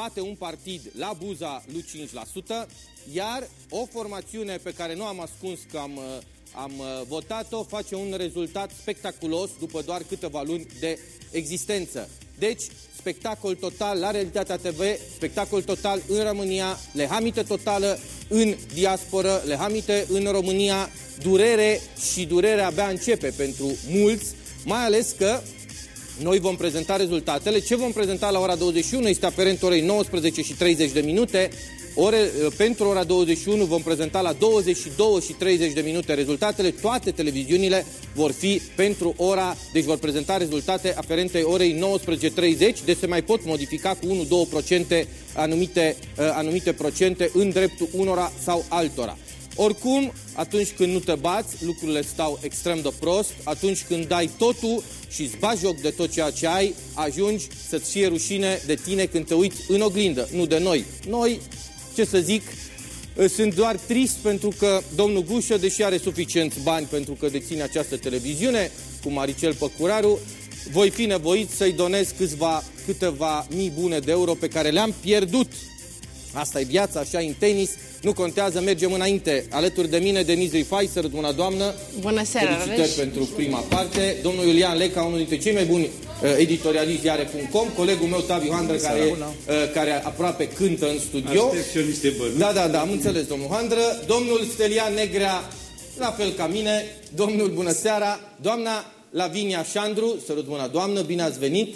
bate un partid la buza lui 5%, iar o formațiune pe care nu am ascuns că am, uh, am uh, votat-o face un rezultat spectaculos după doar câteva luni de existență. Deci, spectacol total la Realitatea TV, spectacol total în România, lehamite totală în diasporă, lehamite în România, durere și durerea abia începe pentru mulți, mai ales că noi vom prezenta rezultatele. Ce vom prezenta la ora 21 este aferent orei 19 și 30 de minute. Ore, uh, pentru ora 21 vom prezenta la 22 și 30 de minute rezultatele. Toate televiziunile vor fi pentru ora, deci vor prezenta rezultate aferente orei 19.30, deci se mai pot modifica cu 1-2% anumite, uh, anumite procente în dreptul unora sau altora. Oricum, atunci când nu te bați, lucrurile stau extrem de prost. Atunci când dai totul și îți bagi joc de tot ceea ce ai, ajungi să-ți fie rușine de tine când te uiți în oglindă, nu de noi. Noi, ce să zic, sunt doar trist pentru că domnul Gușă, deși are suficienți bani pentru că deține această televiziune, cu Maricel Păcuraru, voi fi nevoit să-i donez câțiva, câteva mii bune de euro pe care le-am pierdut. Asta e viața, așa în tenis, nu contează, mergem înainte. Alături de mine, Denise Rifai, sărăt doamnă. Bună seara, Felicitări Raveș. pentru prima parte. Domnul Iulian Leca, unul dintre cei mai buni uh, editorialiști iare.com, colegul meu, Tavi Handră, care, uh, care aproape cântă în studio. Da, da, da, am înțeles, domnul Handră. Domnul Stelian Negrea, la fel ca mine. Domnul, bună seara. Doamna Lavinia Șandru, sărut mâna doamnă, bine ați venit.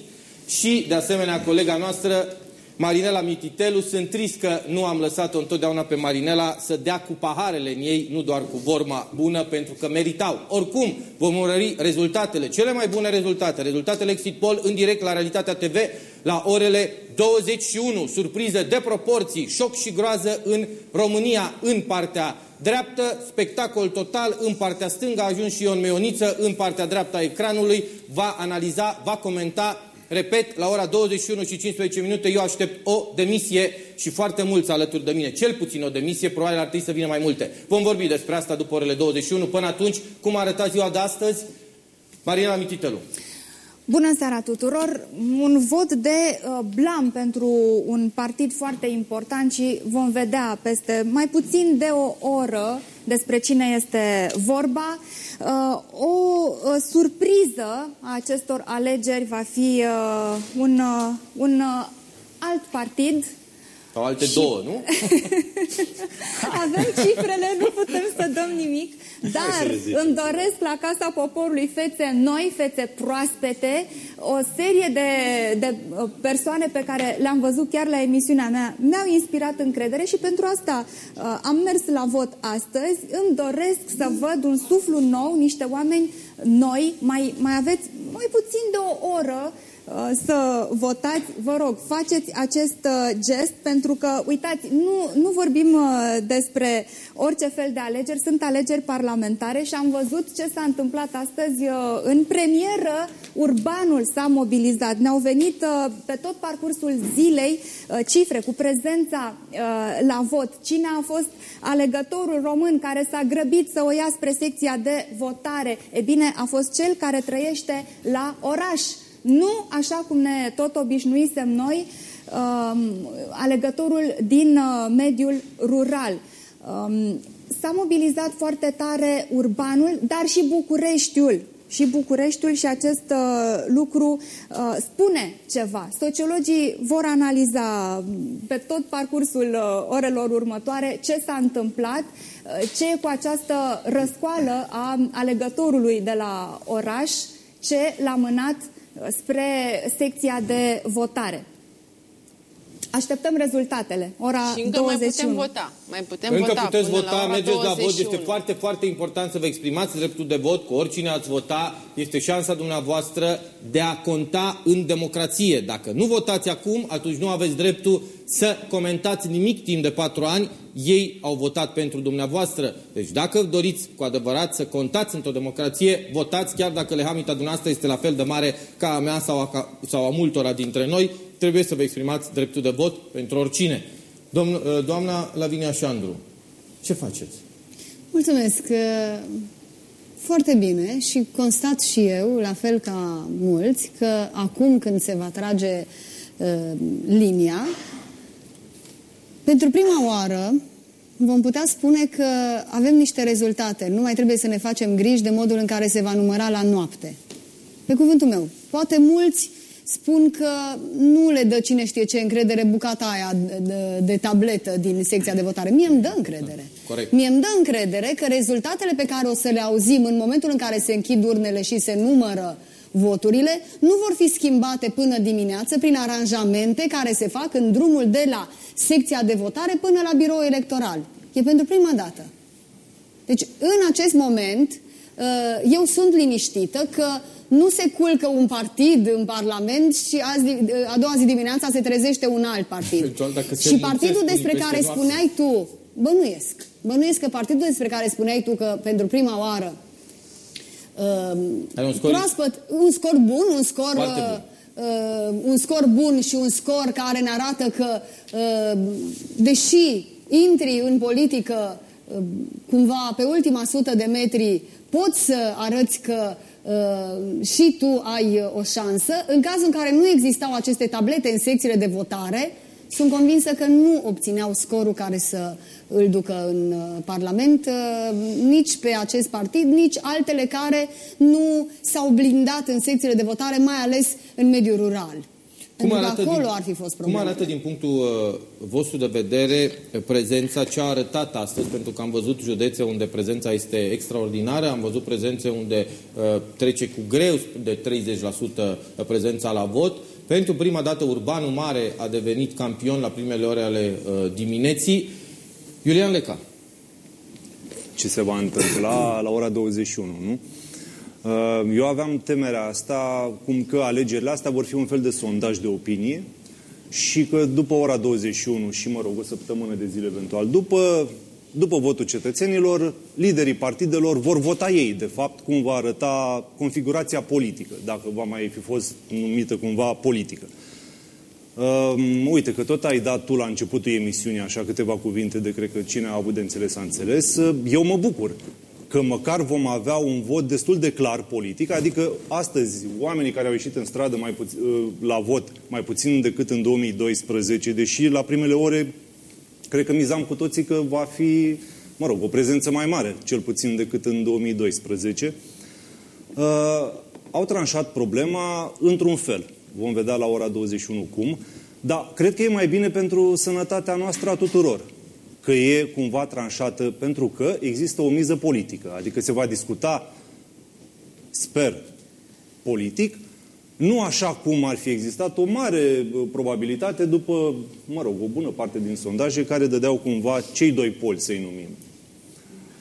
Și, de asemenea, colega noastră, Marinela Mititelu, sunt trist că nu am lăsat-o întotdeauna pe Marinela să dea cu paharele în ei, nu doar cu vorma bună, pentru că meritau. Oricum, vom urmări rezultatele, cele mai bune rezultate, rezultatele Exit Poll în direct la Realitatea TV la orele 21. Surpriză de proporții, șoc și groază în România, în partea dreaptă, spectacol total, în partea stângă a ajuns și Ion Meioniță, în partea dreaptă a ecranului, va analiza, va comenta Repet, la ora 21 și 15 minute eu aștept o demisie și foarte mulți alături de mine. Cel puțin o demisie, probabil ar trebui să vină mai multe. Vom vorbi despre asta după orele 21. Până atunci, cum arăta ziua de astăzi? Mariana Mititelu. Bună seara tuturor! Un vot de uh, blam pentru un partid foarte important și vom vedea peste mai puțin de o oră despre cine este vorba. Uh, o uh, surpriză a acestor alegeri va fi uh, un, uh, un uh, alt partid sau alte și... două, nu? Avem cifrele, nu putem să dăm nimic, dar îmi doresc la Casa Poporului fețe noi, fețe proaspete, o serie de, de uh, persoane pe care le-am văzut chiar la emisiunea mea, mi-au inspirat încredere și pentru asta uh, am mers la vot astăzi. Îmi doresc să văd un suflu nou, niște oameni noi, mai, mai aveți mai puțin de o oră Uh, să votați, vă rog, faceți acest uh, gest pentru că, uitați, nu, nu vorbim uh, despre orice fel de alegeri, sunt alegeri parlamentare și am văzut ce s-a întâmplat astăzi în premieră, urbanul s-a mobilizat. Ne-au venit pe tot parcursul zilei cifre cu prezența la vot. Cine a fost alegătorul român care s-a grăbit să o ia spre secția de votare? E bine, a fost cel care trăiește la oraș nu așa cum ne tot obișnuisem noi, um, alegătorul din uh, mediul rural. Um, s-a mobilizat foarte tare urbanul, dar și Bucureștiul. Și Bucureștiul și acest uh, lucru uh, spune ceva. Sociologii vor analiza pe tot parcursul uh, orelor următoare ce s-a întâmplat, uh, ce e cu această răscoală a alegătorului de la oraș, ce l-a mânat spre secția de votare. Așteptăm rezultatele, ora și încă 21. mai putem vota. Mai putem încă vota puteți vota, mergeți 21. la vot. Este foarte, foarte important să vă exprimați dreptul de vot cu oricine ați vota. Este șansa dumneavoastră de a conta în democrație. Dacă nu votați acum, atunci nu aveți dreptul să comentați nimic timp de patru ani. Ei au votat pentru dumneavoastră. Deci dacă doriți cu adevărat să contați într-o democrație, votați chiar dacă lehamita dumneavoastră este la fel de mare ca a mea sau a, sau a multora dintre noi trebuie să vă exprimați dreptul de vot pentru oricine. Domn, uh, doamna Lavinia Șandru, ce faceți? Mulțumesc. Uh, foarte bine și constat și eu, la fel ca mulți, că acum când se va trage uh, linia, Pentru prima oară vom putea spune că avem niște rezultate. Nu mai trebuie să ne facem griji de modul în care se va număra la noapte. Pe cuvântul meu, poate mulți spun că nu le dă cine știe ce încredere bucata aia de, de, de tabletă din secția de votare. Mie îmi dă încredere. Corect. Mie îmi dă încredere că rezultatele pe care o să le auzim în momentul în care se închid urnele și se numără voturile nu vor fi schimbate până dimineață prin aranjamente care se fac în drumul de la secția de votare până la birou electoral. E pentru prima dată. Deci, în acest moment, uh, eu sunt liniștită că nu se culcă un partid în Parlament și azi, a doua zi dimineața se trezește un alt partid. și partidul despre care spuneai tu, bănuiesc, bănuiesc că partidul despre care spuneai tu că pentru prima oară uh, un scor... proaspăt, un scor bun, un scor... Uh, uh, un scor bun și un scor care ne arată că, uh, deși intri în politică uh, cumva pe ultima sută de metri, poți să arăți că uh, și tu ai uh, o șansă. În cazul în care nu existau aceste tablete în secțiile de votare, sunt convinsă că nu obțineau scorul care să îl ducă în uh, Parlament, uh, nici pe acest partid, nici altele care nu s-au blindat în secțiile de votare, mai ales în mediul rural. Cum arată, acolo din, ar fi fost cum arată din punctul uh, vostru de vedere prezența ce a arătat astăzi? Pentru că am văzut județe unde prezența este extraordinară, am văzut prezențe unde uh, trece cu greu de 30% prezența la vot. Pentru prima dată Urbanul Mare a devenit campion la primele ore ale uh, dimineții. Iulian Leca. Ce se va întâmpla la ora 21, nu? Uh, eu aveam temerea asta, cum că alegerile astea vor fi un fel de sondaj de opinie și că după ora 21 și, mă rog, o săptămână de zile eventual, după, după votul cetățenilor, liderii partidelor vor vota ei, de fapt, cum va arăta configurația politică, dacă va mai fi fost numită cumva politică. Uh, uite că tot ai dat tu la începutul emisiunii așa câteva cuvinte de cred că cine a avut de înțeles a înțeles. Uh, eu mă bucur că măcar vom avea un vot destul de clar politic, adică astăzi oamenii care au ieșit în stradă mai puțin, uh, la vot mai puțin decât în 2012, deși la primele ore cred că mizam cu toții că va fi, mă rog, o prezență mai mare, cel puțin decât în 2012, uh, au tranșat problema într-un fel. Vom vedea la ora 21 cum. Dar cred că e mai bine pentru sănătatea noastră a tuturor că e cumva tranșată pentru că există o miză politică. Adică se va discuta, sper, politic, nu așa cum ar fi existat o mare probabilitate după, mă rog, o bună parte din sondaje care dădeau cumva cei doi poli, să-i numim.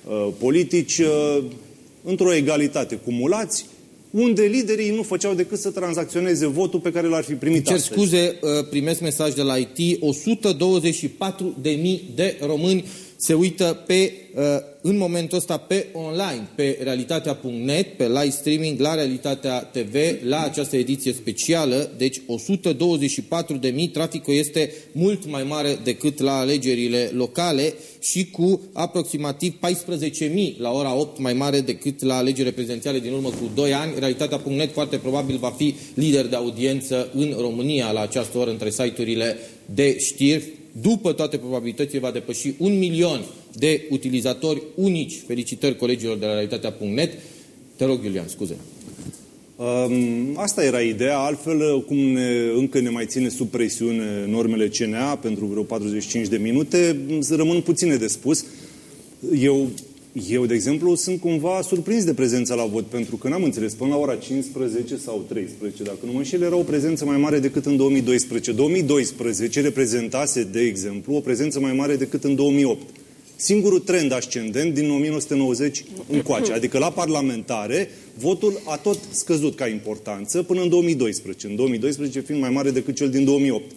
Uh, politici uh, într-o egalitate cumulați, unde liderii nu făceau decât să tranzacționeze votul pe care l-ar fi primit Cer scuze, uh, primesc mesaj de la IT, 124.000 de români se uită pe, uh, în momentul ăsta pe online, pe realitatea.net, pe live streaming, la Realitatea TV, la această ediție specială, deci 124 de mii, traficul este mult mai mare decât la alegerile locale și cu aproximativ 14 mii la ora 8 mai mare decât la alegerile prezidențiale din urmă cu 2 ani. Realitatea.net foarte probabil va fi lider de audiență în România la această oră între site-urile de știri după toate probabilitățile, va depăși un milion de utilizatori unici. Felicitări colegilor de la Realitatea.net. Te rog, Iulian, scuze. Um, asta era ideea, altfel cum ne, încă ne mai ține sub presiune normele CNA pentru vreo 45 de minute, rămân puține de spus. Eu eu, de exemplu, sunt cumva surprins de prezența la vot, pentru că n-am înțeles, până la ora 15 sau 13, dacă nu mă înșel, era o prezență mai mare decât în 2012. 2012 reprezentase, de exemplu, o prezență mai mare decât în 2008. Singurul trend ascendent din 1990 încoace, adică la parlamentare, votul a tot scăzut ca importanță până în 2012. În 2012 fiind mai mare decât cel din 2008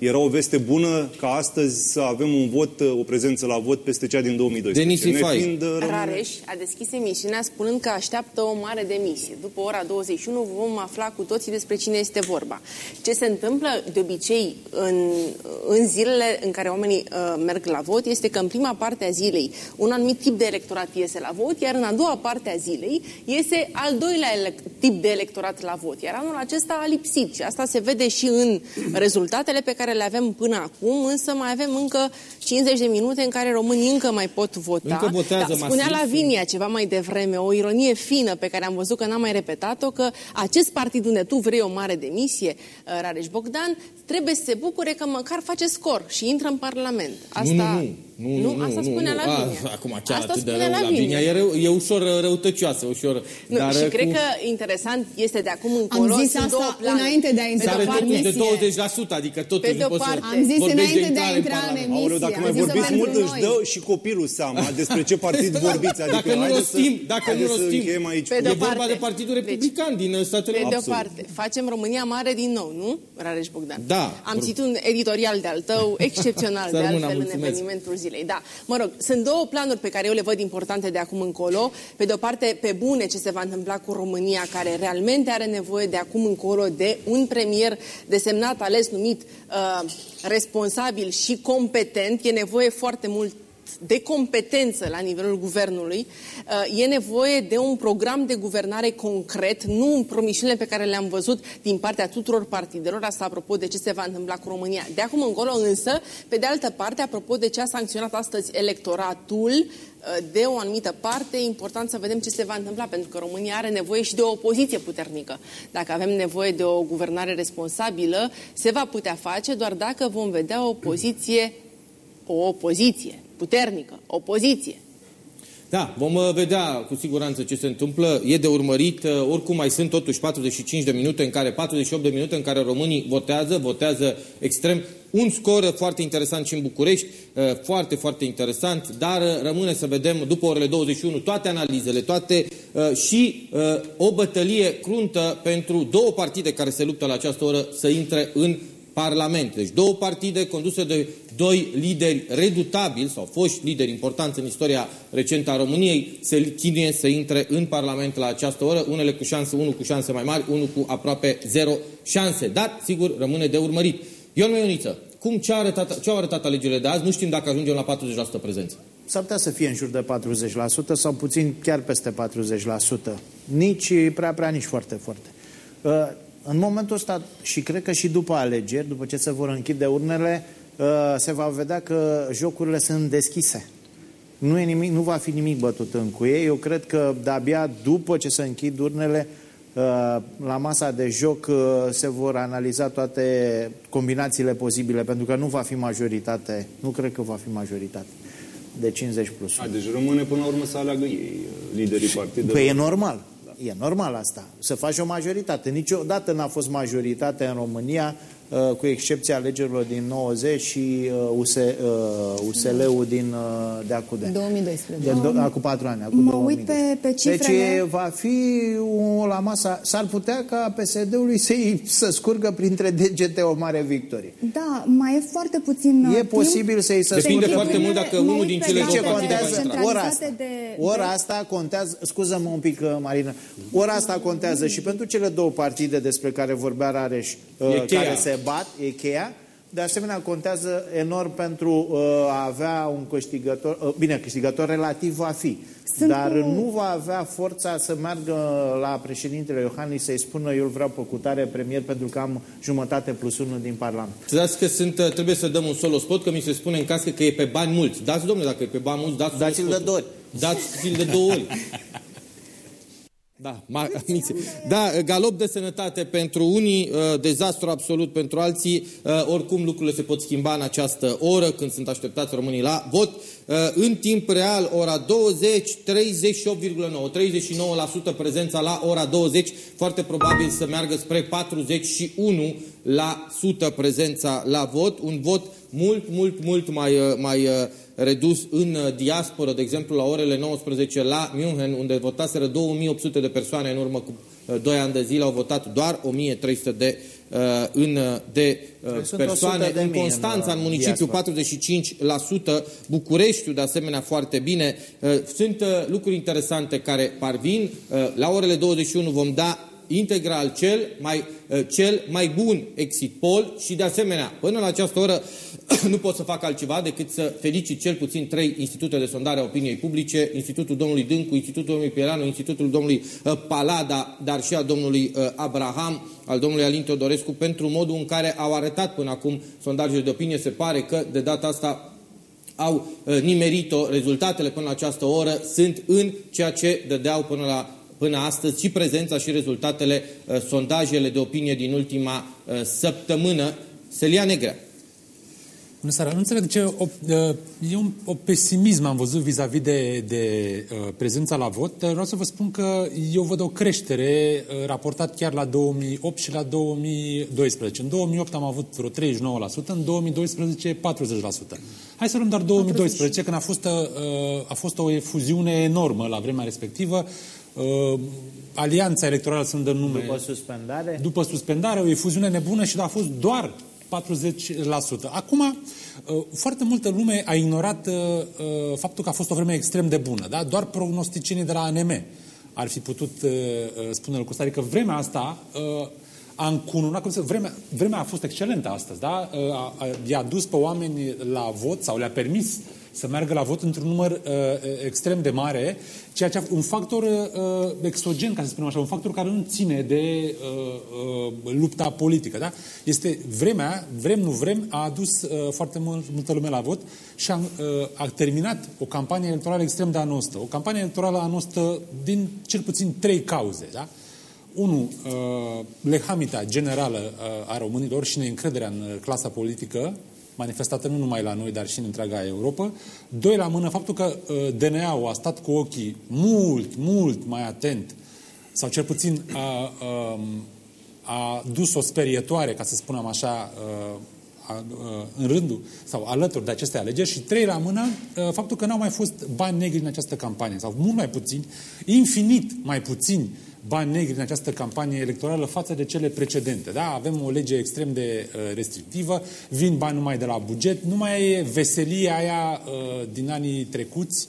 era o veste bună ca astăzi să avem un vot, o prezență la vot peste cea din 2012. Denis Fiind, uh, rămâne... Rareș a deschis emisiunea spunând că așteaptă o mare demisie. După ora 21 vom afla cu toții despre cine este vorba. Ce se întâmplă de obicei în, în zilele în care oamenii uh, merg la vot este că în prima parte a zilei un anumit tip de electorat iese la vot, iar în a doua parte a zilei iese al doilea tip de electorat la vot. Iar anul acesta a lipsit și asta se vede și în rezultatele pe care care le avem până acum, însă mai avem încă 50 de minute în care românii încă mai pot vota. Încă votează da, spunea masiv. Lavinia ceva mai devreme, o ironie fină pe care am văzut că n-am mai repetat-o, că acest partid unde tu vrei o mare demisie, uh, Rareș Bogdan, trebuie să se bucure că măcar face scor și intră în Parlament. Asta, nu, nu, nu, nu, nu, asta nu, spunea nu. Lavinia. A, acum chiar asta atât de spunea rău, Lavinia. Lavinia. E, rău, e ușor uh, răutăcioasă, ușor. Nu, dar și uh, cred cu... că interesant este de acum încolo. Am zis sunt două asta planuri. înainte de a Pe intra de-o Sare parte, totuși de misie. 20%, adică totuși Pe de-o nu poți să parte. Am zis vorbești de înainte de a intrare intra în Parlament. emisie. Aoleu, dacă Am mai zis-o vorbiți pentru mult, își noi. dă și copilul seama despre ce partid vorbiți. Adică, Dacă nu haideți să- rostim, dacă nu haideți să rostim. încheiem aici. Pe cu- de-o E vorba parte. de Partidul Deci, Republican din uh, Statele Pe de o Absolut. parte, facem România mare din nou, nu, Rareș Bogdan? Da. Am citit un editorial de-al tău, excepțional Să de rămână, altfel în mulțumesc. evenimentul zilei. Da, mă rog, sunt două planuri pe care eu le văd importante de acum încolo. Pe de o parte, pe bune ce se va întâmpla cu România, care realmente are nevoie de acum încolo de un premier desemnat, ales, numit, uh, responsabil și competent. E nevoie foarte mult de competență la nivelul guvernului, uh, e nevoie de un program de guvernare concret, nu în promisiunile pe care le-am văzut din partea tuturor partidelor, asta apropo de ce se va întâmpla cu România. De acum încolo însă, pe de altă parte, apropo de ce a sancționat astăzi electoratul, uh, de o anumită parte, e important să vedem ce se va întâmpla, pentru că România are nevoie și de o opoziție puternică. Dacă avem nevoie de o guvernare responsabilă, se va putea face doar dacă vom vedea o opoziție, o opoziție puternică, opoziție. Da, vom uh, vedea cu siguranță ce se întâmplă. E de urmărit. uh, Oricum mai sunt totuși 45 de minute în care 48 de minute în care românii votează, votează extrem. Un scor foarte interesant și în București, uh, foarte, foarte interesant, dar uh, rămâne să vedem după orele 21 toate analizele, toate uh, și uh, o bătălie cruntă pentru două partide care se luptă la această oră să intre în Parlament. Deci două partide conduse de doi lideri redutabili sau foști lideri importanți în istoria recentă a României se chinuie să intre în Parlament la această oră, unele cu șanse, unul cu șanse mai mari, unul cu aproape zero șanse. Dar, sigur, rămâne de urmărit. Ion Meioniță, cum ce, a arătat, ce au arătat alegerile de azi? Nu știm dacă ajungem la 40% prezență. S-ar putea să fie în jur de 40% sau puțin chiar peste 40%. Nici prea, prea, nici foarte, foarte. Uh, În momentul ăsta, și cred că și după alegeri, după ce se vor închide urnele, uh, se va vedea că jocurile sunt deschise. Nu, e nimic, nu va fi nimic bătut în cuie. Eu cred că de-abia după ce se închid urnele, uh, la masa de joc uh, se vor analiza toate combinațiile posibile, pentru că nu va fi majoritate, nu cred că va fi majoritate de 50 plus. A, deci rămâne până la urmă să aleagă ei, liderii partidelor. Păi e normal. E normal asta. Să faci o majoritate. Niciodată n-a fost majoritate în România, uh, cu excepția alegerilor din 90 și uh, US, uh, USL-ul din uh, de acum de. 2012. De, do, acum patru ani. Acum Mă 2000. uit pe- pe Deci cifrele. e, va fi un, la masa... S-ar putea ca PSD-ului să, să scurgă printre degete o mare victorie. Da, mai e foarte puțin uh, E timp. posibil să-i să Depinde spună- foarte mult dacă Mă unul uit din pe cele date două ce partide va contează? intra. Ora centralizate asta. de- Ora de- asta contează, scuză-mă un pic, uh, Marina, ora asta contează și pentru cele două partide despre care vorbea Rareș, uh, E cheia. care se bat, e cheia, de asemenea contează enorm pentru uh, a avea un câștigător, uh, bine, câștigător relativ va fi, Sunt dar cu- nu va avea forța să meargă la președintele Iohannis să-i spună eu îl vreau pe cutare premier pentru că am jumătate plus unul din Parlament. Să dați că sunt, uh, trebuie să dăm un solo spot, că mi se spune în cască că e pe bani mulți. Dați, domnule, dacă e pe bani mulți, dați Dați-l solo de spotul. două ori. Dați-l de două ori. Da, ma, mințe. da, galop de sănătate pentru unii, uh, dezastru absolut pentru alții. Uh, oricum lucrurile se pot schimba în această oră când sunt așteptați românii la vot. Uh, în timp real, ora 20, 38,9, 39% prezența la ora 20, foarte probabil să meargă spre 41 la sută prezența la vot. Un vot mult, mult, mult mai, uh, mai uh, redus în uh, diasporă, de exemplu la orele 19 la München, unde votaseră 2800 de persoane în urmă cu uh, 2 ani de zile, au votat doar 1300 de, uh, în, uh, de uh, Sunt persoane. 100 de în mii Constanța, în, în, uh, municipiu, diaspora. 45%, Bucureștiul, de asemenea, foarte bine. Uh, Sunt uh, lucruri interesante care parvin. Uh, La orele 21 vom da integral cel mai, cel mai bun exit poll și de asemenea, până la această oră nu pot să fac altceva decât să felicit cel puțin trei institute de sondare a opiniei publice, Institutul domnului Dâncu, Institutul domnului Pieranu, Institutul domnului Palada, dar și a domnului Abraham, al domnului Alin Teodorescu, pentru modul în care au arătat până acum sondajele de opinie. Se pare că de data asta au uh, nimerit-o, rezultatele până la această oră sunt în ceea ce dădeau până, la, până astăzi și prezența și rezultatele uh, sondajele de opinie din ultima uh, săptămână. Selia Negrea. Bună seara. Nu înțeleg de ce o, e un o pesimism am văzut vis-a-vis -vis de, de uh, prezența la vot. Vreau să vă spun că eu văd o creștere uh, raportat chiar la 2008 și la 2012. În 2008 am avut vreo 39%, în 2012 40%. Hai să luăm doar 2012, 40. când a fost, uh, a fost o efuziune enormă la vremea respectivă. Uh, alianța electorală sunt de nume. După suspendare? După suspendare, o efuziune nebună și a fost doar 40%. Acum, uh, foarte multă lume a ignorat uh, uh, faptul că a fost o vreme extrem de bună. Da? Doar prognosticienii de la ANM ar fi putut spune lucrul ăsta. Adică vremea asta a încununat, cum să, vremea, vremea a fost excelentă astăzi, da? i-a dus pe oameni la vot sau le-a permis să meargă la vot într-un număr uh, extrem de mare, ceea ce a, un factor uh, exogen, ca să spunem așa, un factor care nu ține de uh, uh, lupta politică. Da? Este vremea, vrem nu vrem, a adus uh, foarte mult, multă lume la vot și a, uh, a terminat o campanie electorală extrem de anostă. O campanie electorală anostă din cel puțin trei cauze. Da? Unu, uh, lehamita generală uh, a românilor și neîncrederea în uh, clasa politică, manifestată nu numai la noi, dar și în întreaga Europa. Doi la mână, faptul că uh, DNA-ul a stat cu ochii mult, mult mai atent, sau cel puțin a, a, um, a dus o sperietoare, ca să spunem așa, uh, a, a, uh, în rândul sau alături de aceste alegeri și trei la mână, faptul că n-au mai fost bani negri în această campanie, sau mult mai puțini, infinit mai puțini bani negri în această campanie electorală față de cele precedente. Da? Avem o lege extrem de uh, restrictivă, vin bani numai de la buget, nu mai e veselia aia uh, din anii trecuți,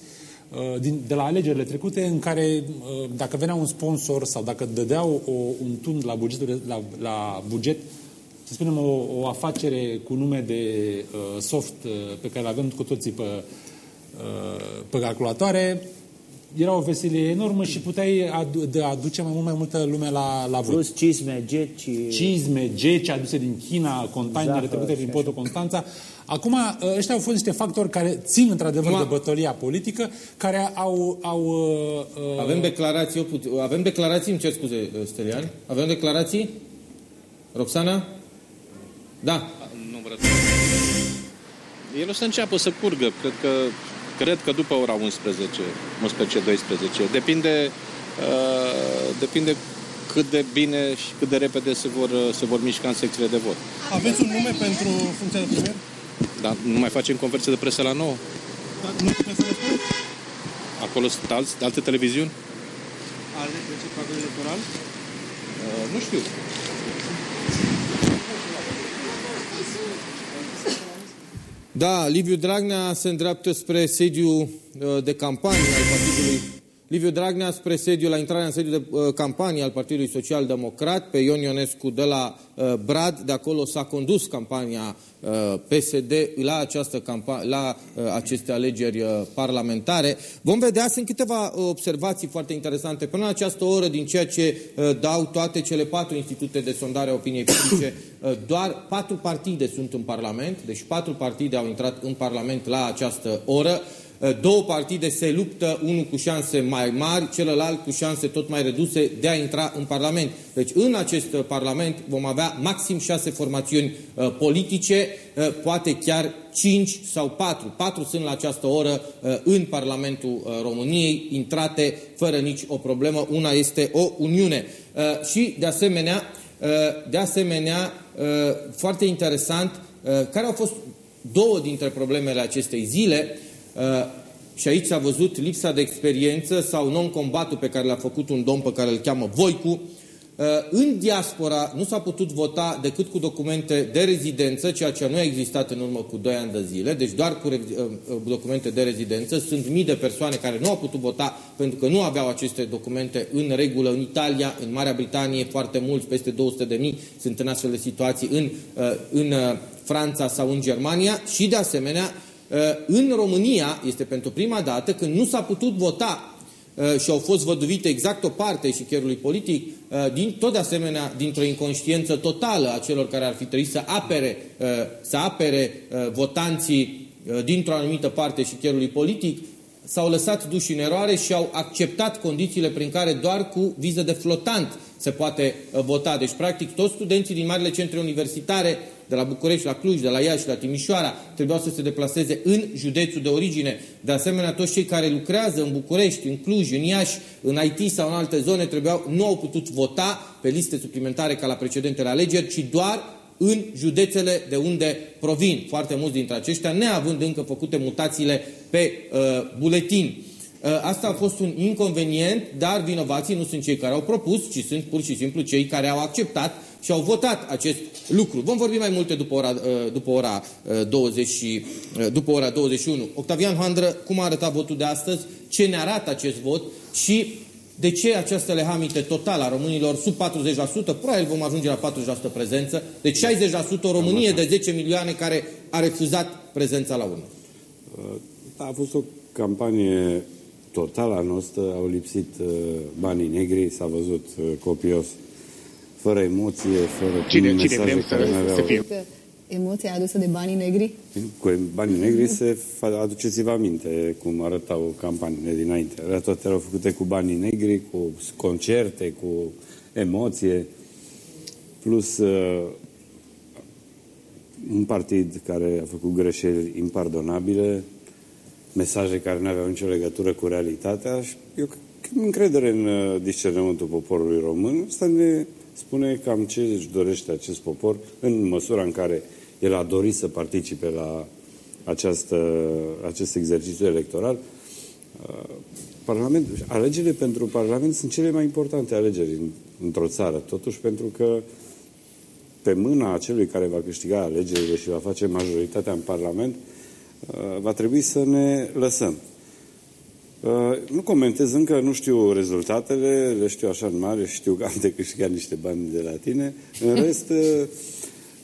uh, din, de la alegerile trecute, în care uh, dacă venea un sponsor sau dacă dădeau o, un tun la, bugetul, la, la buget, să spunem o, o afacere cu nume de uh, soft uh, pe care le avem cu toții pe, uh, pe calculatoare, era o veselie enormă și puteai adu- de aduce mai mult mai multă lume la, la vot. Plus cizme, geci... Cizme, geci aduse din China, containere trecute prin Poto Constanța. Acum, ă, ăștia au fost niște factori care țin într-adevăr de bătălia politică, care au... au uh, avem declarații, avem declarații, îmi cer scuze, Stelian, avem declarații? Roxana? Da. Nu vreau. El o să înceapă să curgă, cred că Cred că după ora 11, 11-12. Depinde, uh, depinde cât de bine și cât de repede se vor, se vor mișca în secțiile de vot. Aveți un nume pentru funcția de premier? Da, nu mai facem conferințe de presă la 9. Da, nu puteți să vă spun? Acolo sunt alți, alte televiziuni? Alte, de electoral? Uh, nu știu. Da, Liviu Dragnea se îndreaptă spre sediu uh, de campanie al partidului Liviu Dragnea spre sediu, la intrarea în sediu de uh, campanie al Partidului Social Democrat, pe Ion Ionescu de la uh, Brad, de acolo s-a condus campania uh, PSD la, această campa- la uh, aceste alegeri uh, parlamentare. Vom vedea, sunt câteva uh, observații foarte interesante. Până la această oră, din ceea ce uh, dau toate cele patru institute de sondare a opiniei publice, uh, doar patru partide sunt în Parlament, deci patru partide au intrat în Parlament la această oră. Eh, două partide se luptă, unul cu șanse mai mari, celălalt cu șanse tot mai reduse de a intra în Parlament. Deci în acest eh, Parlament vom avea maxim șase formațiuni uh, politice, uh, poate chiar cinci sau patru. Patru sunt la această oră uh, în Parlamentul României, intrate fără nici o problemă. Una este o Uniune. Și de asemenea, de asemenea foarte interesant, care au fost două dintre problemele acestei zile, Uh, și aici s-a văzut lipsa de experiență sau non-combatul pe care l-a făcut un domn pe care îl cheamă Voicu, Uh, În diaspora nu s-a putut vota decât cu documente de rezidență, ceea ce nu a existat în urmă cu 2 ani de zile, deci doar cu re- uh, uh, documente de rezidență. Sunt mii de persoane care nu au putut vota pentru că nu aveau aceste documente în regulă. În Italia, în Marea Britanie, foarte mulți, peste 200 de mii sunt în astfel de situații. În, uh, în uh, Franța sau în Germania. Și de asemenea uh, în România este pentru prima dată când nu s-a putut vota Uh, și au fost văduvite exact o parte și cherului politic, uh, din, tot de asemenea dintr-o inconștiență totală a celor care ar fi trebuit să apere, uh, să apere votanții dintr-o anumită parte și cherului politic, s-au lăsat duși în eroare și au acceptat condițiile prin care doar cu viză de flotant se poate vota. Deci, practic, toți studenții din marile centre universitare de la București, la Cluj, de la Iași, la Timișoara, trebuiau să se deplaseze în județul de origine. De asemenea, toți cei care lucrează în București, în Cluj, în Iași, în IT sau în alte zone, trebuiau, nu au putut vota pe liste suplimentare ca la precedentele alegeri, ci doar în județele de unde provin foarte mulți dintre aceștia, neavând încă făcute mutațiile pe uh, buletin. Uh, Asta a fost un inconvenient, dar vinovații nu sunt cei care au propus, ci sunt pur și simplu cei care au acceptat și au votat acest lucru. Vom vorbi mai multe după ora, uh, după ora, uh, 20, și, uh, după ora 21. Octavian Hoandră, cum a arătat votul de astăzi? Ce ne arată acest vot? Și de ce această lehamite totală a românilor sub 40%? Probabil vom ajunge la 40% prezență. Deci 60% o Românie de 10 milioane care a refuzat prezența la urmă. A fost o campanie totală a noastră, au lipsit uh, banii negri, s-a văzut uh, copios, fără emoție, fără Cine- prin cine mesaje vrem să- care nu să aveau... fie? Emoția adusă de banii negri? Cu banii negri se fa- aduceți-vă aminte cum arătau campaniile dinainte. Alea Toate erau făcute cu banii negri, cu concerte, cu emoție, plus uh, un partid care a făcut greșeli impardonabile, mesaje care nu aveau nicio legătură cu realitatea și eu am încredere în uh, discernământul poporului român. Asta ne spune cam ce își dorește acest popor în măsura în care el a dorit să participe la această, acest exercițiu electoral. Uh, Parlament, alegerile pentru Parlament sunt cele mai importante alegeri în, într-o țară, totuși pentru că pe mâna acelui care va câștiga alegerile și va face majoritatea în Parlament, uh, va trebui să ne lăsăm. Uh, Nu comentez încă, nu știu rezultatele, le știu așa în mare, știu că am de câștigat niște bani de la tine. În rest, uh,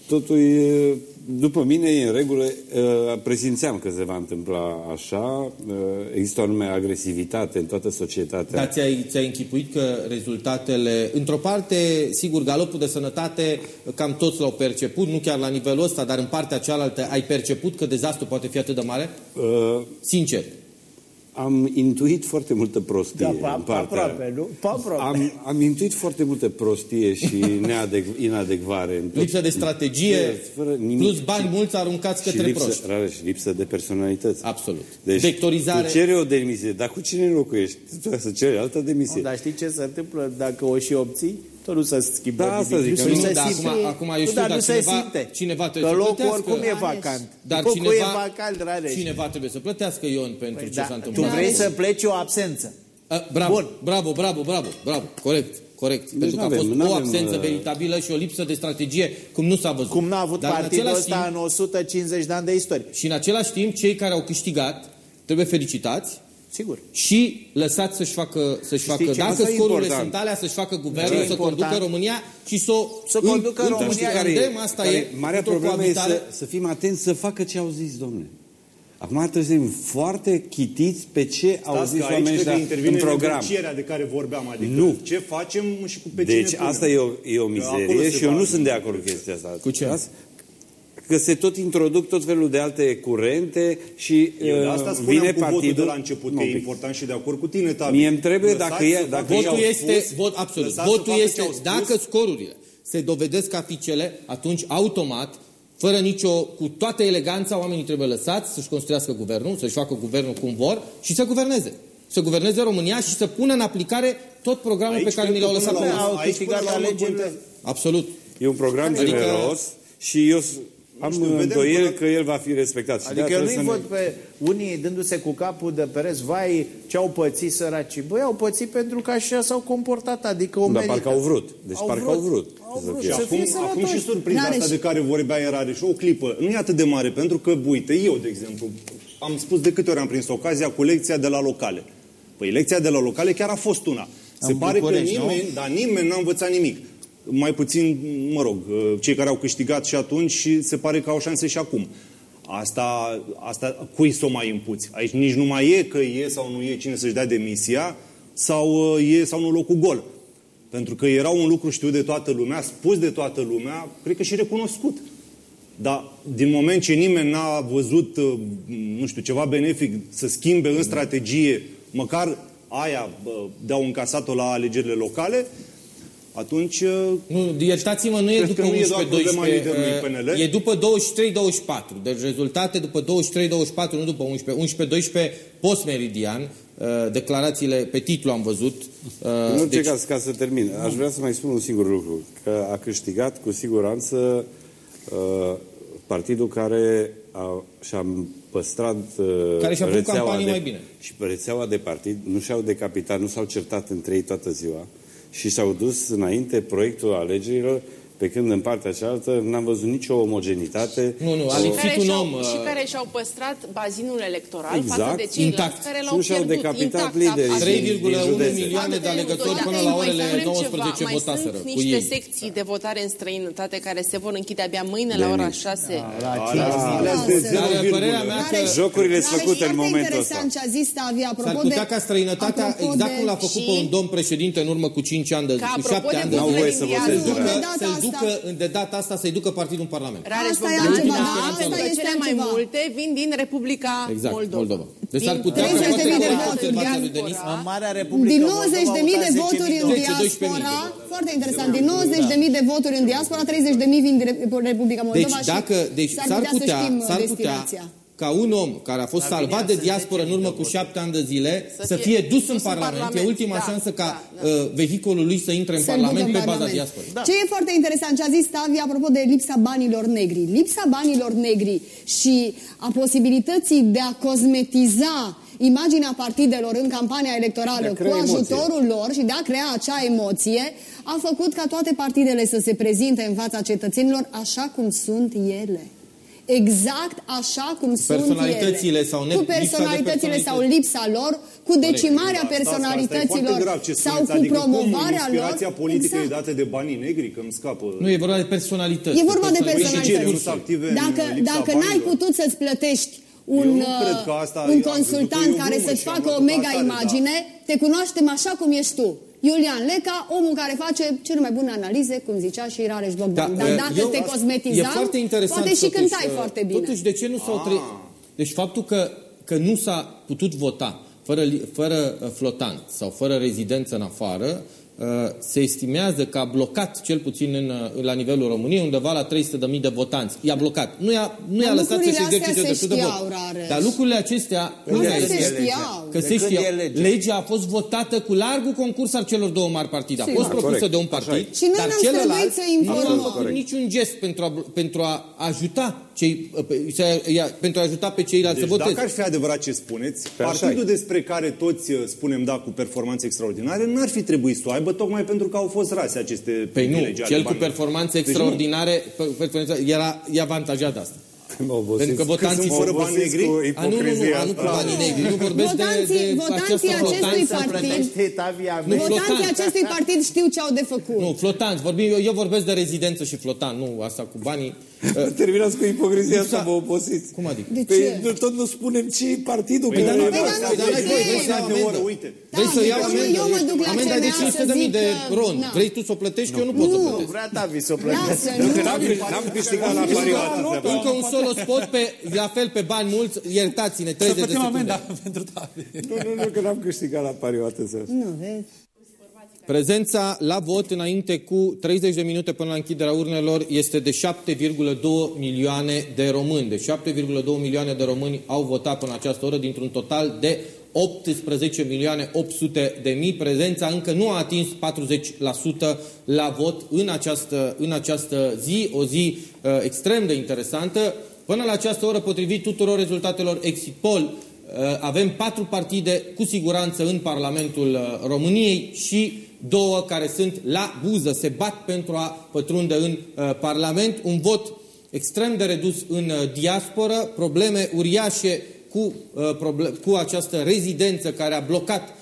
totul e, după mine e în regulă. Uh, Presimțeam că se va întâmpla așa. Uh, Există o anume agresivitate în toată societatea. Dar ți-ai, ți-ai închipuit că rezultatele, într-o parte, sigur, galopul de sănătate, cam toți l-au perceput, nu chiar la nivelul ăsta, dar în partea cealaltă, ai perceput că dezastru poate fi atât de mare? Uh, Sincer. Am intuit foarte multă prostie Da, în pe- pe partea aproape, nu? Pe aproape. Am, am intuit foarte multă prostie și neadec- inadecvare. În tot, Lipsă de strategie, fără nimic. plus bani mulți aruncați și către lipsă, proști. rareș, și lipsă de personalități. Absolut. Deci, Vectorizare. tu ceri o demisie, dar cu cine înlocuiești? Tu trebuie să ceri altă demisie. Dar știi ce se întâmplă dacă o și obții? Tot nu se schimbă Da, asta nimic. zic, Nu că nu, se dar simte. acum- acum eu Nu, știu, dar dar nu se cineva- simte. cineva trebuie că să locul plătească. oricum e Rareș. vacant. Dar locul cineva, e vacant, Rareș. cineva trebuie să plătească, Ion, pentru Păi ce da, s-a tu întâmplat. vrei să pleci o absență. A, bravo, Bun. bravo, bravo, bravo, bravo, corect, corect. pentru că a n-avem- fost o n-avem, absență uh, veritabilă și o lipsă de strategie, cum nu s-a văzut. Cum n-a avut Dar în partidul același ăsta timp, în 150 de ani de istorie. Și în același timp, cei care au câștigat trebuie felicitați Sigur. și lăsați să-și facă, să-și Știi facă ce? dacă Asta e scorurile important. sunt alea, să-și facă Ce guvernul, e să important? conducă România și să o Să conducă în- România. într-un Știi care e- tandem, asta care e Marea într-o problemă e coabitare. să, să fim atenți să facă ce au zis, domnule. Acum trebuie să fim foarte chitiți pe ce au Stați zis că aici oamenii cred că ăștia intervine în program. negocierea de care vorbeam, adică Nu. ce facem și cu pe Deci cine punem. asta e o, e o Că mizerie acolo se și eu va nu sunt de ajunge. acord cu chestia asta. Cu ce? Asta- Că se tot introduc tot felul de alte curente și Eu de uh, asta spuneam vine cu votul partidul... de la început, Nu, că un e pic. important și de acord cu tine, Tavi. Mie îmi trebuie Lăsați dacă să e- facă dacă ce e- au Votul este, spus, vot, absolut. lăsați să Votul facă ce este, au spus. dacă scorurile se dovedesc ca fi cele, atunci automat, fără nicio, cu toată eleganța, oamenii trebuie lăsați să-și construiască guvernul, să-și facă guvernul cum vor și să guverneze. Să guverneze România și să pună în aplicare tot programul Aici pe care cred ni l-au că lăsat până pe la Au urmă- aici câștigat până la urmă alegerile. contează. Absolut. E un program Adică- generos și eu s- am știu, vedem îndoieli până- că el va fi respectat. Și de Adică eu altfel nu-i să văd pe unii dându-se cu capul de pereți, vai, ce au pățit săracii. Băi, au pățit pentru că așa s-au comportat, adică o Dar merită. parcă au vrut. Deci parcă au vrut. Au să vrut fie să așa. fie Acum, acum și sănătoși. surpriza Rareș. asta de care vorbea în Rareș, o clipă, nu e atât de mare, pentru că, uite, eu, de exemplu, am spus de câte ori am prins ocazia cu lecția de la locale. Păi lecția de la locale chiar a fost una. Se În pare București, că nu? nimeni, dar nimeni n-a învățat nimic. Mai puțin, mă rog, cei care au câștigat și atunci și se pare că au șanse și acum. Asta, asta cui să o mai impuți? Aici nici nu mai e că e sau nu e cine să-și dea demisia sau uh, e sau nu locul gol. Pentru că era un lucru știut de toată lumea, spus de toată lumea, cred că și recunoscut. Dar din moment ce nimeni n-a văzut, uh, nu știu, ceva benefic să schimbe în strategie, măcar aia bă, de-au încasat-o la alegerile locale, atunci uh, Nu, iertați-mă, nu e Cred după că nu e doar 11-12, problema liderului uh, PNL. e după 23-24. Deci rezultate după 23-24, nu după 11. 11-12 post-meridian. Uh, declarațiile pe titlu am văzut. Uh, În orice caz, ca să termin, aș vrea să mai spun un singur lucru. Că a câștigat cu siguranță uh, partidul care a, și-a păstrat uh, Care și-a făcut rețeaua campanii de, mai bine. Și pe rețeaua de partid nu și-au decapitat, nu s-au certat între ei toată ziua și și-au dus înainte proiectul alegerilor pe când în partea cealaltă n-am văzut nicio omogenitate. Nu, nu, a și lipsit care, un și-au, om. uh, și care și-au păstrat bazinul electoral Exact, față de ceilalți intact. care Și l-au nu și-au pierdut. decapitat intact, liderii absolut. din- din 3,1 județe. milioane de Poate alegători că până mai la mai orele spunem 19 ceva, votaseră Mai cu sunt niște ei. secții de votare în străinătate care se vor închide abia mâine la ora 6. La alea, alea de Dar 0, părerea mea că Jocurile Dar făcute e în foarte momentul interesant ce a zis Tavi s-ar apropo putea de... ca străinătatea, apropo exact de- cum l-a făcut și- pe un domn președinte în urmă cu 5 ani, de, Ca cu apropo 7 de ani de N-au voturile voie să din voteze, diaspora, de să-l data să-l asta- ducă, de data asta să-i ducă partidul în Parlament. Rareș Asta e Bogdan, altceva, din da, științele asta este cele mai altceva. multe vin din Republica Exact, Moldova. Moldova. Deci Din s-ar putea ca 30.000 poate de că voturi. observația lui Denis În Marea Republică Din Moldova 90.000 de au votat voturi 10.000 în 10, 12.000 diaspora, de foarte interesant, din 90.000 de voturi în diaspora, 30.000 vin din Re- Republica Deci, Moldova și dacă, deci s-ar să putea, știm s-ar putea destinația. Ca un om care a fost Dar salvat bine, de diasporă în urmă cu șapte ani de zile Să să fie fie dus în dus în Parlament. E Parlament, ultima da, șansă ca da, uh, vehiculul lui să intre în Să-l Parlament ducă pe în baza Parlament. diasporei. Ce e foarte interesant, ce a zis Tavi apropo de lipsa banilor negri. Lipsa banilor negri și a posibilității de a cosmetiza imaginea partidelor în campania electorală De a cu crea emoție. ajutorul lor și de a crea acea emoție a făcut ca toate partidele să se prezinte în fața cetățenilor așa cum sunt ele. Exact așa cum sunt Personalitățile ele. sau ne- cu lipsa de personalitățile sau personalități. lipsa lor, cu decimarea Asta- asta- asta e personalităților foarte grav ce sau spuneți. cu adică promovarea cum inspirația lor. politică Exact. e dată de banii negri, că îmi scapă. Nu, e vorba de personalități. E vorba de Păi și ce, personalități. sunt active în Dacă, lipsa dacă n-ai banilor? putut să-ți plătești Eu un, nu cred că uh, asta- un am crezut consultant că e o care glumă să-ți și am facă o luat-o ca mega atare, da. imagine, te cunoaștem așa cum ești tu. Iulian Leca, omul care face cele mai bune analize, cum zicea și Rareș Bogdan. Dar uh, dacă eu- te e cosmetizam, foarte interesant, poate și totuși, cântai uh, foarte bine. Totuși, de ce nu s-au trei... Deci faptul că, că nu s-a putut vota fără, li- fără uh, flotant sau fără rezidență în afară, uh, se estimează că a blocat, cel puțin în, uh, la nivelul României, undeva la 300.000 de votanți. I-a blocat. Nu i-a, nu i-a Dar lăsat să-și lucrurile exercite astea se dreptul de vot. știau, Rareș. Dar lucrurile acestea... Astea culmea se este știau. Că De se când știa. e legea? Legea a fost votată cu largul concurs al celor două mari partide. A Sigur. fost Da, propusă corect. de un Așa partid, e. Și noi dar n-am celălalt străduit să nu a informăm. făcut Corect. niciun gest pentru a, pentru a ajuta cei, pe- să, ia- pentru a ajuta pe ceilalți Deci să voteze. dacă ar fi adevărat ce spuneți, Pe așa partidul e. despre care toți uh, spunem da cu performanțe extraordinare, n-ar fi trebuit să o aibă tocmai pentru că au fost rase aceste Păi nu, privilegii ale cel cu banilor. performanțe Deci nu. extraordinare pe- performanțe- era, e avantajat de asta. Mă obosiți. Pentru că votanții sunt fără Mă bani obosiți negri? cu A, nu, nu, nu, ipocrizia a, nu cu asta. banii negri. Nu vorbesc de, Votanții- de votanții această acestui flotanță. partid- Plătește Tavia Nu, mea. flotanți. Votanții acestui partid știu ce au de făcut. Nu, flotanți. Vorbim, eu, eu vorbesc de rezidență și flotan, nu asta cu banii. Uh, Terminați cu ipocrizia asta, Lipsa- vă obosiți. Cum adică? De Păi ce? nu- tot nu spunem ce e partidul. Păi, pe dar care nu îl vreau dați. să Păi, dar n-ai voie, vrei să iau de amendă. oră, uite. Vrei să Da, iau eu- amendă? eu mă duc la Amenda de CNA să 500 de mii zic de că- ron. na. Vrei tu să o plătești? Eu nu pot să Nu plătesc. vrea Tavi să o plătească. Lasă, Nu, nu. că n-am, n-am câștigat la pariu atâția. Încă un solo spot pe, la fel pe bani mulți, iertați-ne, Să 30 de plătim secunde. amenda pentru Tavi. Nu, nu, nu, că n-am câștigat la pariu atâția. Nu, vezi? Prezența la vot înainte cu 30 de minute până la închiderea urnelor este de 7,2 milioane de români. De 7,2 milioane de români au votat până această oră dintr-un total de 18 milioane 800 de mii. Prezența încă nu a atins 40% la vot în această, în această zi, o zi uh, extrem de interesantă. Până la această oră, potrivit tuturor rezultatelor exit poll, uh, avem patru partide cu siguranță în Parlamentul uh, României și două care sunt la buză, se bat pentru a pătrunde în uh, Parlament. Un vot extrem de redus în uh, diasporă, probleme uriașe cu, uh, cu această rezidență care a blocat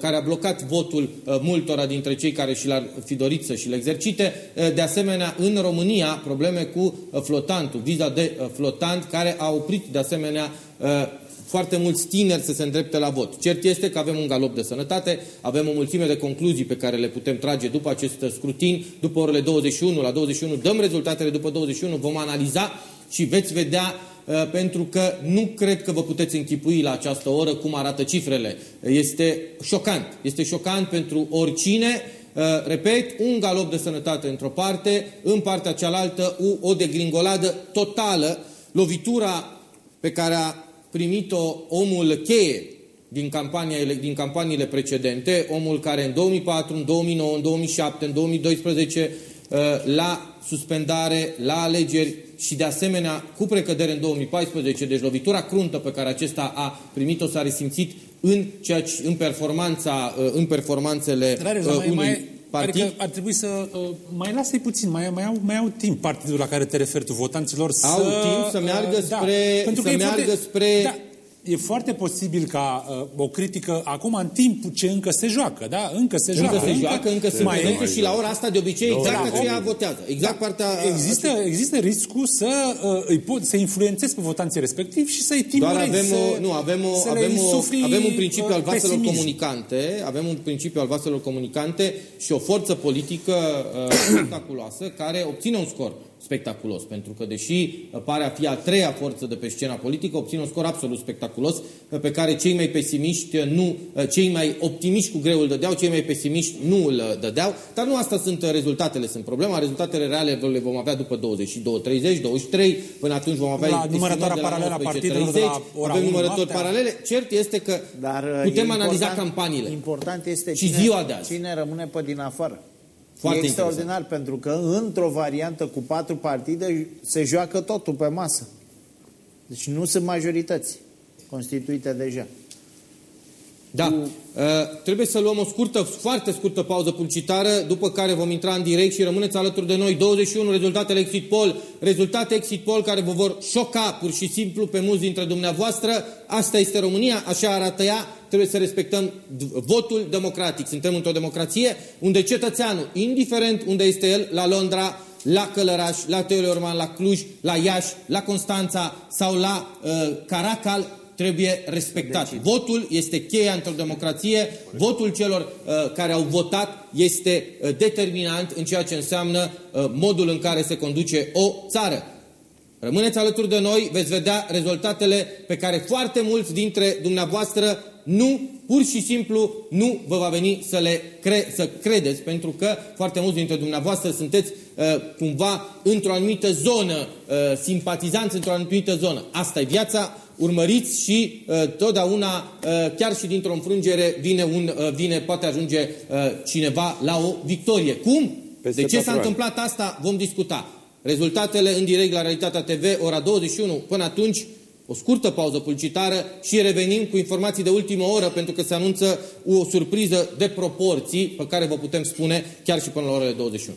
care a blocat votul multora dintre cei care și l-ar fi dorit să și-l exercite. De asemenea, în România, probleme cu flotantul, viza de flotant, care a oprit de asemenea foarte mulți tineri să se îndrepte la vot. Cert este că avem un galop de sănătate, avem o mulțime de concluzii pe care le putem trage după acest scrutin, după orele 21, la 21 dăm rezultatele, după 21 vom analiza și veți vedea uh, pentru că nu cred că vă puteți închipui la această oră cum arată cifrele. Este șocant. Este șocant pentru oricine. Uh, repet, un galop de sănătate într-o parte, în partea cealaltă o degringoladă totală, lovitura pe care a primit-o omul cheie din, campania, din campaniile precedente, omul care în 2004, în 2009, în 2007, în 2012, uh, la suspendare, la alegeri și de asemenea cu precădere în 2014, deci lovitura cruntă pe care acesta a primit-o s-a resimțit în, ceea ce, în, performanța, uh, în performanțele Rare, unui mai, partid. Adică ar trebui să uh, mai lasă puțin, mai, mai, au, mai au timp partidul la care te referi tu, votanților, au să... Au timp să meargă uh, spre... Da, pentru că să meargă foarte, spre... Da, e foarte posibil ca uh, o critică acum în timp ce încă se joacă, da? Încă se încă joacă. Se încă, joacă, încă se mai e, și la ora asta de obicei exact da, aceea votează. Exact da, partea... Există, există riscul să uh, îi pot, să influențezi pe votanții respectiv și să-i timorezi. Doar avem, să, o, nu, avem, o, avem, o, avem un principiu al vaselor pesimism. comunicante, avem un principiu al vaselor comunicante și o forță politică uh, spectaculoasă care obține un scor spectaculos, pentru că deși pare a fi a treia forță de pe scena politică, obține un scor absolut spectaculos pe care cei mai pesimiști nu, cei mai optimiști cu greul dădeau, cei mai pesimiști nu îl dădeau, dar nu asta sunt rezultatele, sunt problema, rezultatele reale le vom avea după 22, 30, 23, până atunci vom avea la numărătoarea paralelă a partidelor de la ora avem numărători paralele, cert este că dar putem analiza campaniile. Important este și cine, ziua de azi. cine rămâne pe din afară. Foarte e extraordinar pentru că într-o variantă cu patru partide se joacă totul pe masă. Deci nu sunt majorități constituite deja. Da. Cu... Uh, trebuie să luăm o scurtă, foarte scurtă pauză publicitară, după care vom intra în direct și rămâneți alături de noi. 21 rezultatele exit poll, rezultate exit poll care vă vor șoca pur și simplu pe mulți dintre dumneavoastră. Asta este România, așa arată ea. Trebuie să respectăm votul democratic. Suntem într-o democrație unde cetățeanul, indiferent unde este el, la Londra, la Călăraș, la Teleorman, la Cluj, la Iași, la Constanța sau la uh, Caracal, trebuie respectat. Deci, votul este cheia într-o democrație, votul celor uh, care au votat este uh, determinant în ceea ce înseamnă uh, modul în care se conduce o țară. Rămâneți alături de noi, veți vedea rezultatele pe care foarte mulți dintre dumneavoastră nu, pur și simplu, nu vă va veni să le cre să credeți, pentru că foarte mulți dintre dumneavoastră sunteți uh, cumva într-o anumită zonă, uh, simpatizanți într-o anumită zonă. Asta e viața, urmăriți și uh, totdeauna, uh, chiar și dintr-o înfrângere, vine, un, uh, vine, poate ajunge uh, cineva la o victorie. Cum? Peste de ce s-a întâmplat asta? Vom discuta. Rezultatele în direct la Realitatea TV, ora 21. Până atunci, o scurtă pauză publicitară și revenim cu informații de ultimă oră pentru că se anunță o surpriză de proporții pe care vă putem spune chiar și până la orele 21.